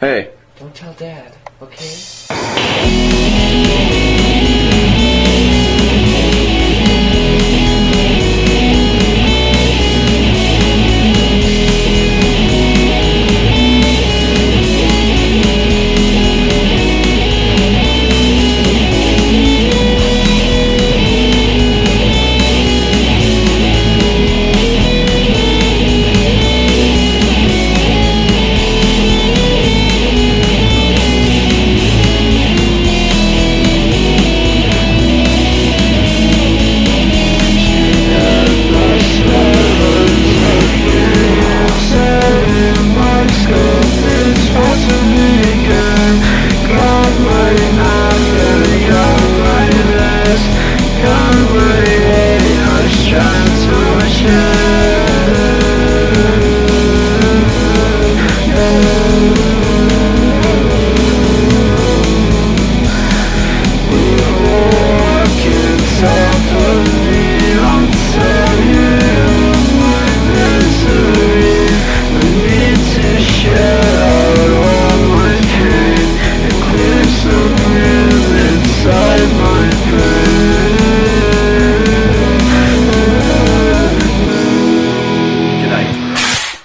Hey. Don't tell Dad, okay? future